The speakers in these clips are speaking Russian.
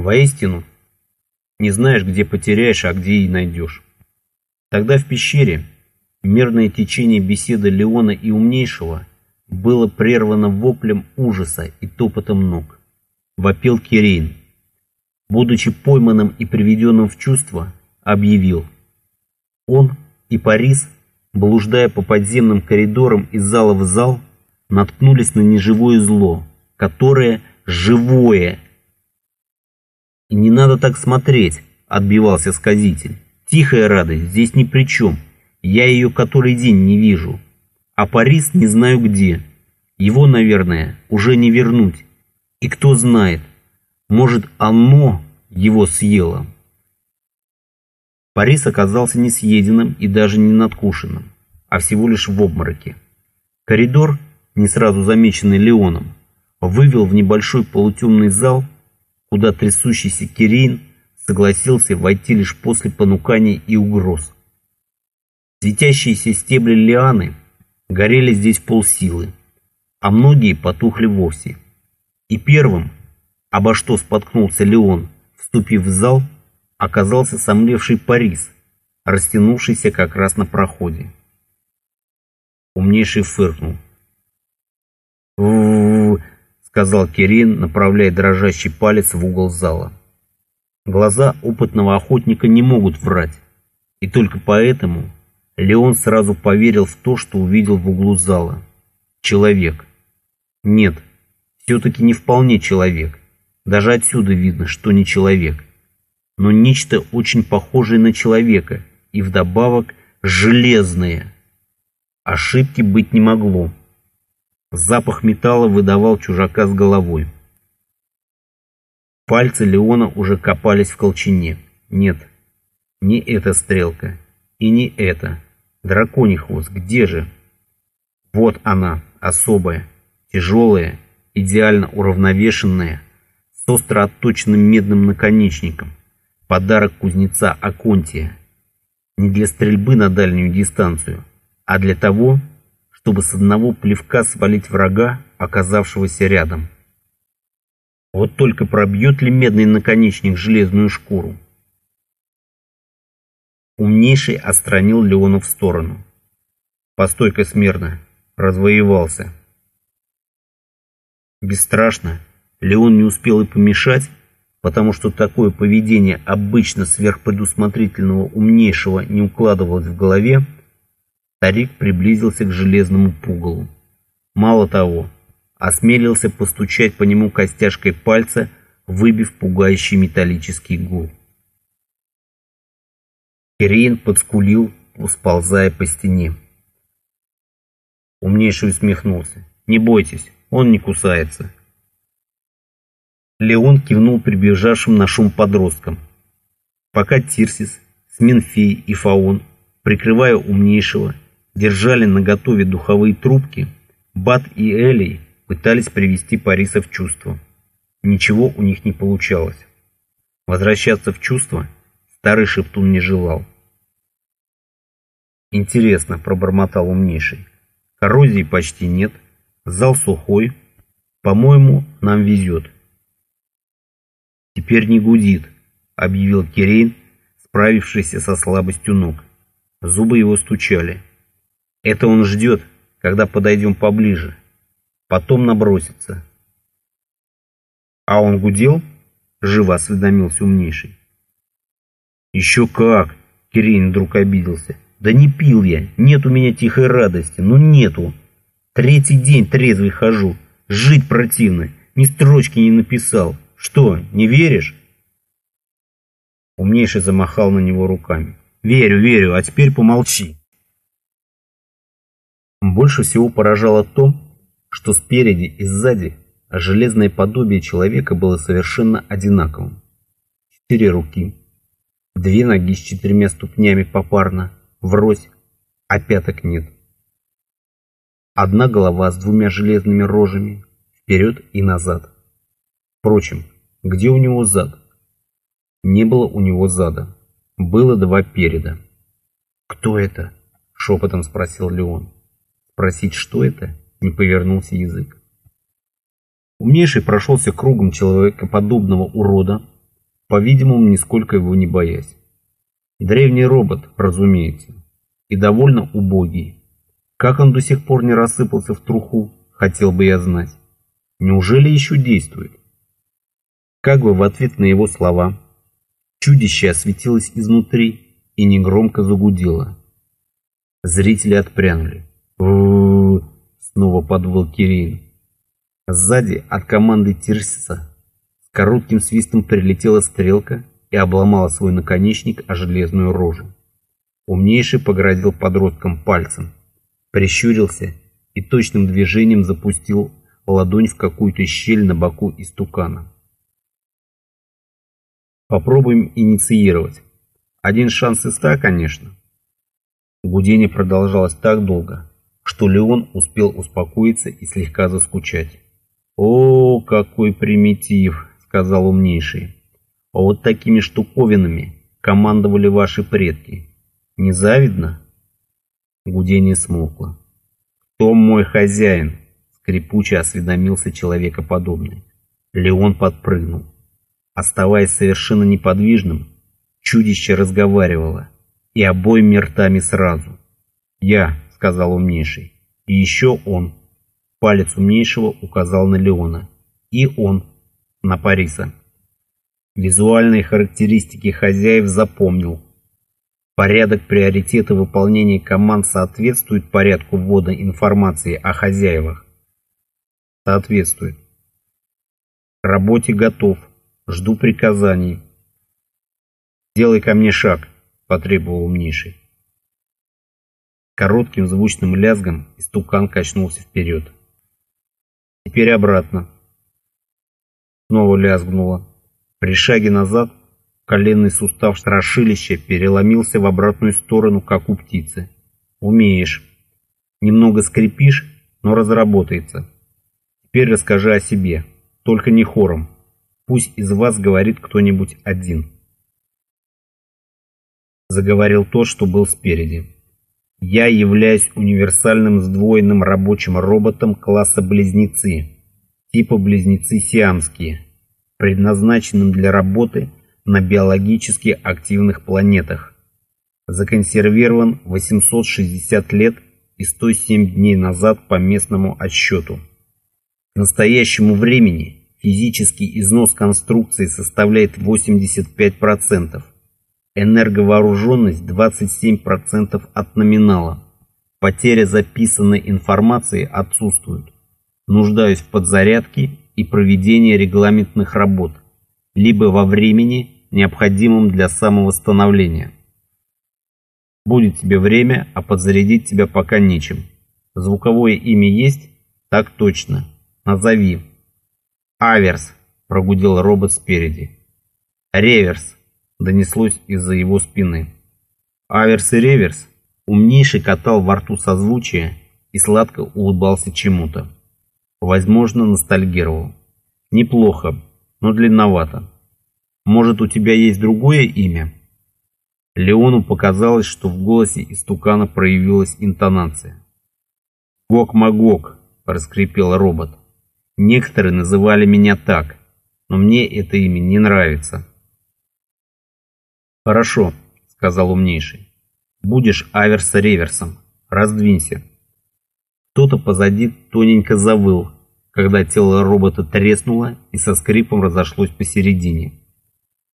Воистину, не знаешь, где потеряешь, а где и найдешь. Тогда в пещере мирное течение беседы Леона и Умнейшего было прервано воплем ужаса и топотом ног. Вопил Кирейн. Будучи пойманным и приведенным в чувство, объявил. Он и Парис, блуждая по подземным коридорам из зала в зал, наткнулись на неживое зло, которое живое. И не надо так смотреть, отбивался сказитель. Тихая радость здесь ни при чем. Я ее который день не вижу. А Парис не знаю где. Его, наверное, уже не вернуть. И кто знает, может, оно его съело. Парис оказался не съеденным и даже не надкушенным, а всего лишь в обмороке. Коридор, не сразу замеченный Леоном, вывел в небольшой полутемный зал, куда трясущийся Кирейн согласился войти лишь после понуканий и угроз. Светящиеся стебли лианы горели здесь полсилы, а многие потухли вовсе. И первым, обо что споткнулся Леон, вступив в зал, оказался сомлевший Парис, растянувшийся как раз на проходе. Умнейший фыркнул. Сказал Кирин, направляя дрожащий палец в угол зала. Глаза опытного охотника не могут врать, и только поэтому Леон сразу поверил в то, что увидел в углу зала. Человек. Нет, все-таки не вполне человек. Даже отсюда видно, что не человек. Но нечто очень похожее на человека и вдобавок железное. Ошибки быть не могло. Запах металла выдавал чужака с головой. Пальцы Леона уже копались в колчине. Нет, не эта стрелка. И не эта. Драконий хвост, где же? Вот она, особая, тяжелая, идеально уравновешенная, с остро отточенным медным наконечником. Подарок кузнеца Аконтия. Не для стрельбы на дальнюю дистанцию, а для того, чтобы с одного плевка свалить врага, оказавшегося рядом. Вот только пробьет ли медный наконечник железную шкуру? Умнейший отстранил Леона в сторону. Постой-ка смирно, развоевался. Бесстрашно, Леон не успел и помешать, потому что такое поведение обычно сверхпредусмотрительного умнейшего не укладывалось в голове, старик приблизился к железному пугалу. Мало того, осмелился постучать по нему костяшкой пальца, выбив пугающий металлический гул. Кирейн подскулил, сползая по стене. Умнейший усмехнулся. «Не бойтесь, он не кусается». Леон кивнул прибежавшим на шум подросткам. Пока Тирсис, Сменфей и Фаон, прикрывая умнейшего, держали наготове духовые трубки, Бат и Элей пытались привести Париса в чувство. Ничего у них не получалось. Возвращаться в чувство старый шептун не желал. «Интересно», — пробормотал умнейший. «Коррозии почти нет, зал сухой. По-моему, нам везет». «Теперь не гудит», — объявил Кирейн, справившийся со слабостью ног. Зубы его стучали. Это он ждет, когда подойдем поближе. Потом набросится. А он гудел? Живо осведомился умнейший. Еще как! Кирин вдруг обиделся. Да не пил я, нет у меня тихой радости, ну нету. Третий день трезвый хожу, жить противно, ни строчки не написал. Что, не веришь? Умнейший замахал на него руками. Верю, верю, а теперь помолчи. Больше всего поражало то, что спереди и сзади железное подобие человека было совершенно одинаковым. Четыре руки, две ноги с четырьмя ступнями попарно, врозь, а пяток нет. Одна голова с двумя железными рожами, вперед и назад. Впрочем, где у него зад? Не было у него зада. Было два переда. «Кто это?» — шепотом спросил Леон. Спросить, что это, не повернулся язык. Умнейший прошелся кругом человекоподобного урода, по-видимому, нисколько его не боясь. Древний робот, разумеется, и довольно убогий. Как он до сих пор не рассыпался в труху, хотел бы я знать. Неужели еще действует? Как бы в ответ на его слова, чудище осветилось изнутри и негромко загудело. Зрители отпрянули. Снова подвыл Кирин. Сзади от команды Тирсиса с коротким свистом прилетела стрелка и обломала свой наконечник о железную рожу. Умнейший погрозил подросткам пальцем, прищурился и точным движением запустил ладонь в какую-то щель на боку истукана. Попробуем инициировать. Один шанс из ста, конечно. Гудение продолжалось так долго, что Леон успел успокоиться и слегка заскучать. «О, какой примитив!» — сказал умнейший. «А вот такими штуковинами командовали ваши предки. Не завидно?» Гудение смолкло. «Кто мой хозяин?» Скрипуче осведомился человекоподобный. Леон подпрыгнул. Оставаясь совершенно неподвижным, чудище разговаривало, и обоими ртами сразу. «Я», — сказал умнейший, — «и еще он». Палец умнейшего указал на Леона. «И он» на Париса. Визуальные характеристики хозяев запомнил. Порядок приоритета выполнения команд соответствует порядку ввода информации о хозяевах соответствует. Работе готов. Жду приказаний. Делай ко мне шаг, потребовал умнейший. Коротким звучным лязгом истукан качнулся вперед. Теперь обратно. Снова лязгнуло. При шаге назад коленный сустав страшилища переломился в обратную сторону, как у птицы. Умеешь. Немного скрипишь, но разработается. Теперь расскажи о себе, только не хором. Пусть из вас говорит кто-нибудь один. Заговорил тот, что был спереди. Я являюсь универсальным сдвоенным рабочим роботом класса Близнецы, типа Близнецы Сиамские, предназначенным для работы на биологически активных планетах. Законсервирован 860 лет и 107 дней назад по местному отсчету. К настоящему времени физический износ конструкции составляет 85%, энерговооруженность 27% от номинала. Потеря записанной информации отсутствует. Нуждаюсь в подзарядке и проведении регламентных работ, либо во времени, необходимом для самовосстановления. Будет тебе время, а подзарядить тебя пока нечем. Звуковое имя есть? Так точно. Назови. Аверс, прогудел робот спереди. Реверс, донеслось из-за его спины. Аверс и реверс умнейший катал во рту созвучие и сладко улыбался чему-то. Возможно, ностальгировал. Неплохо, но длинновато. Может, у тебя есть другое имя? Леону показалось, что в голосе истукана проявилась интонация. «Гок-магок», — проскрипел робот. Некоторые называли меня так, но мне это имя не нравится. Хорошо, сказал умнейший. Будешь аверса-реверсом. Раздвинься. Кто-то позади тоненько завыл, когда тело робота треснуло и со скрипом разошлось посередине.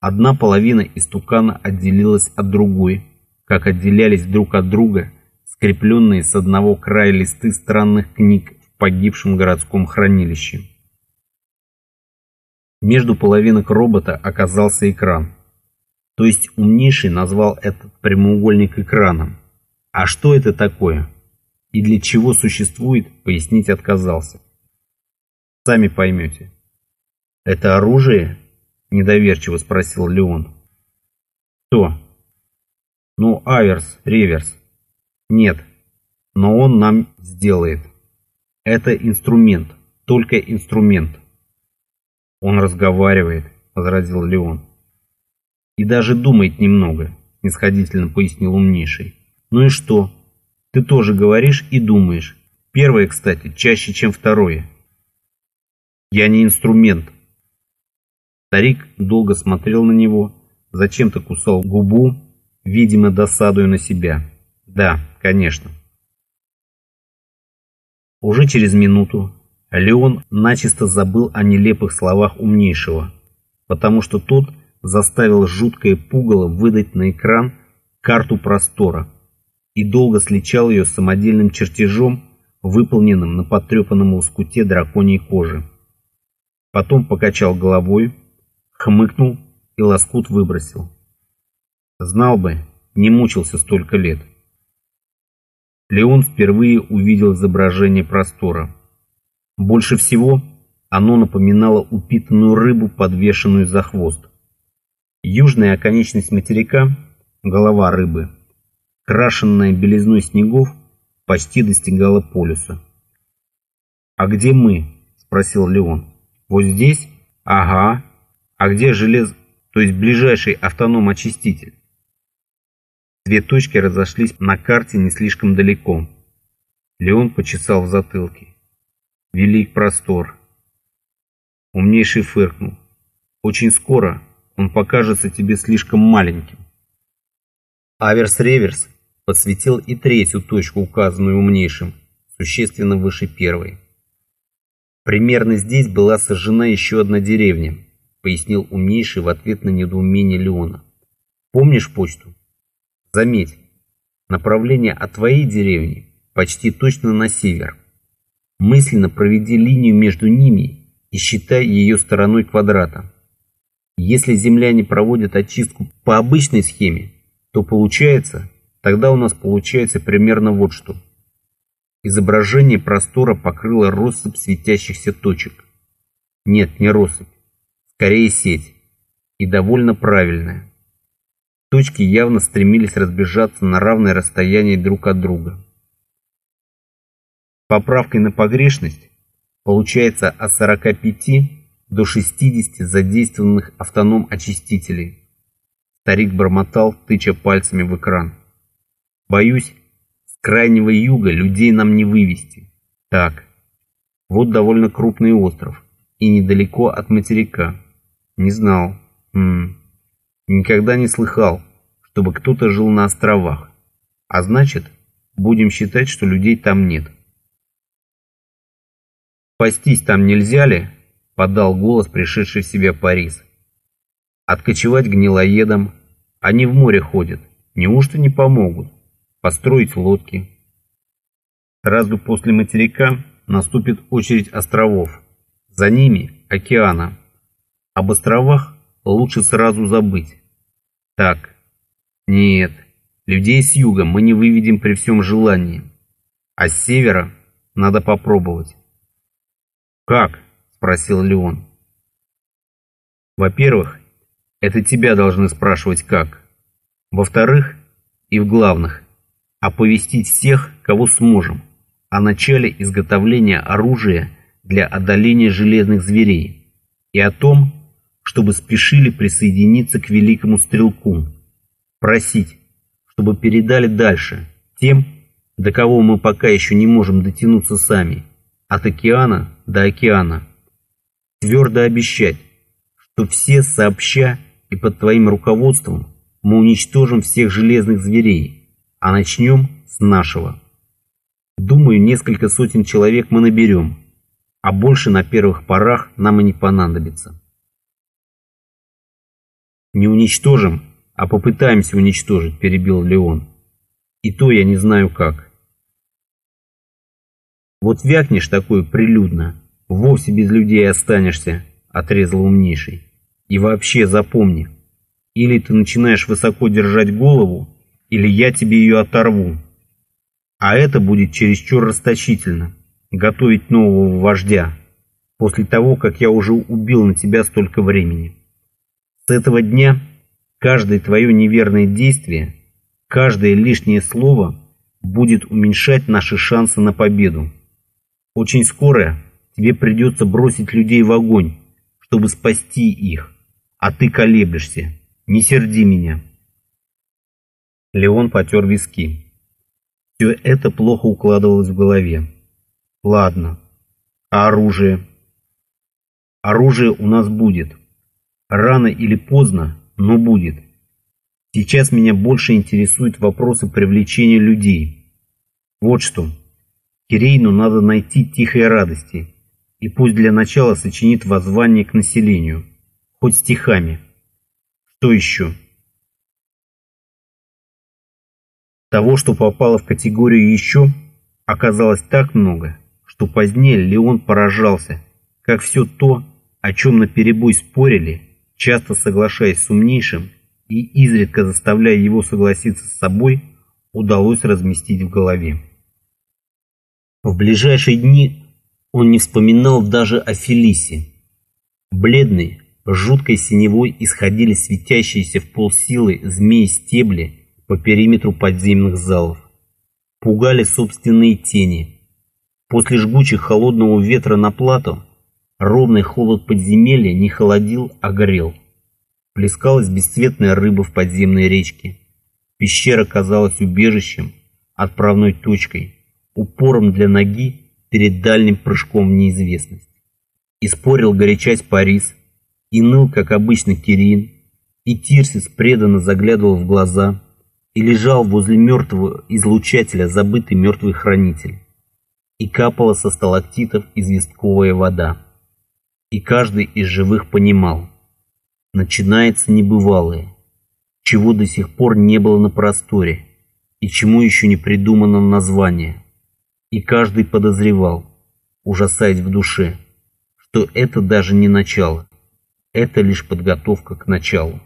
Одна половина истукана отделилась от другой, как отделялись друг от друга скрепленные с одного края листы странных книг погибшем городском хранилище. Между половинок робота оказался экран. То есть умнейший назвал этот прямоугольник экраном. А что это такое? И для чего существует, пояснить отказался. Сами поймете. Это оружие? Недоверчиво спросил Леон. Кто? Ну, аверс, реверс. Нет, но он нам сделает. Это инструмент, только инструмент. Он разговаривает, возразил Леон. И даже думает немного, снисходительно пояснил умнейший. Ну и что? Ты тоже говоришь и думаешь. Первое, кстати, чаще, чем второе. Я не инструмент. Старик долго смотрел на него, зачем-то кусал губу, видимо, досадуя на себя. Да, конечно. Уже через минуту Леон начисто забыл о нелепых словах умнейшего, потому что тот заставил жуткое пугало выдать на экран карту простора и долго сличал ее с самодельным чертежом, выполненным на потрепанном лоскуте драконьей кожи. Потом покачал головой, хмыкнул и лоскут выбросил. Знал бы, не мучился столько лет. Леон впервые увидел изображение простора. Больше всего оно напоминало упитанную рыбу, подвешенную за хвост. Южная оконечность материка, голова рыбы, крашенная белизной снегов, почти достигала полюса. «А где мы?» – спросил Леон. «Вот здесь? Ага. А где желез... то есть ближайший автоном-очиститель?» Две точки разошлись на карте не слишком далеко. Леон почесал в затылке. Велик простор. Умнейший фыркнул. Очень скоро он покажется тебе слишком маленьким. Аверс-реверс подсветил и третью точку, указанную умнейшим, существенно выше первой. Примерно здесь была сожжена еще одна деревня, пояснил умнейший в ответ на недоумение Леона. Помнишь почту? Заметь, направление от твоей деревни почти точно на север. Мысленно проведи линию между ними и считай ее стороной квадрата. Если земляне проводят очистку по обычной схеме, то получается, тогда у нас получается примерно вот что. Изображение простора покрыло россыпь светящихся точек. Нет, не россыпь, скорее сеть, и довольно правильная. Точки явно стремились разбежаться на равное расстояние друг от друга. Поправкой на погрешность получается от 45 до 60 задействованных автоном-очистителей. Старик бормотал, тыча пальцами в экран. Боюсь, с крайнего юга людей нам не вывести. Так, вот довольно крупный остров и недалеко от материка. Не знал. М -м. Никогда не слыхал, чтобы кто-то жил на островах. А значит, будем считать, что людей там нет. Спастись там нельзя ли? Подал голос пришедший в себя Парис. Откочевать гнилоедам. Они в море ходят. Неужто не помогут? Построить лодки. Сразу после материка наступит очередь островов. За ними океана. Об островах лучше сразу забыть. Так, нет, людей с юга мы не выведем при всем желании. А с севера надо попробовать. Как? Спросил Леон. Во-первых, это тебя должны спрашивать как. Во-вторых, и в главных, оповестить всех, кого сможем, о начале изготовления оружия для одоления железных зверей и о том, чтобы спешили присоединиться к великому стрелку, просить, чтобы передали дальше тем, до кого мы пока еще не можем дотянуться сами, от океана до океана твердо обещать, что все сообща и под твоим руководством мы уничтожим всех железных зверей, а начнем с нашего. Думаю, несколько сотен человек мы наберем, а больше на первых порах нам и не понадобится. Не уничтожим, а попытаемся уничтожить, перебил Леон. И то я не знаю как. Вот вякнешь такое прилюдно, Вовсе без людей останешься, отрезал умнейший. И вообще запомни, или ты начинаешь высоко держать голову, или я тебе ее оторву. А это будет чересчур расточительно, готовить нового вождя, после того, как я уже убил на тебя столько времени. С этого дня каждое твое неверное действие, каждое лишнее слово будет уменьшать наши шансы на победу. Очень скоро Тебе придется бросить людей в огонь, чтобы спасти их, а ты колеблешься. Не серди меня. Леон потер виски. Все это плохо укладывалось в голове. Ладно. А оружие? Оружие у нас будет. Рано или поздно, но будет. Сейчас меня больше интересуют вопросы привлечения людей. Вот что. Кирейну надо найти тихой радости, и пусть для начала сочинит воззвание к населению, хоть стихами. Что еще? Того, что попало в категорию «еще», оказалось так много, что позднее Леон поражался, как все то, о чем наперебой спорили, часто соглашаясь с умнейшим и изредка заставляя его согласиться с собой, удалось разместить в голове. В ближайшие дни он не вспоминал даже о Фелисе. Бледные, жуткой синевой исходили светящиеся в полсилы змеи-стебли по периметру подземных залов. Пугали собственные тени. После жгучих холодного ветра на плату ровный холод подземелья не холодил, а горел. Плескалась бесцветная рыба в подземной речке. Пещера казалась убежищем, отправной точкой, упором для ноги перед дальним прыжком в неизвестность. И спорил горячась Парис, и ныл, как обычно, Кирин, и Тирсис преданно заглядывал в глаза, и лежал возле мертвого излучателя забытый мертвый хранитель, и капала со сталактитов известковая вода. И каждый из живых понимал, начинается небывалое, чего до сих пор не было на просторе и чему еще не придумано название. И каждый подозревал, ужасаясь в душе, что это даже не начало, это лишь подготовка к началу.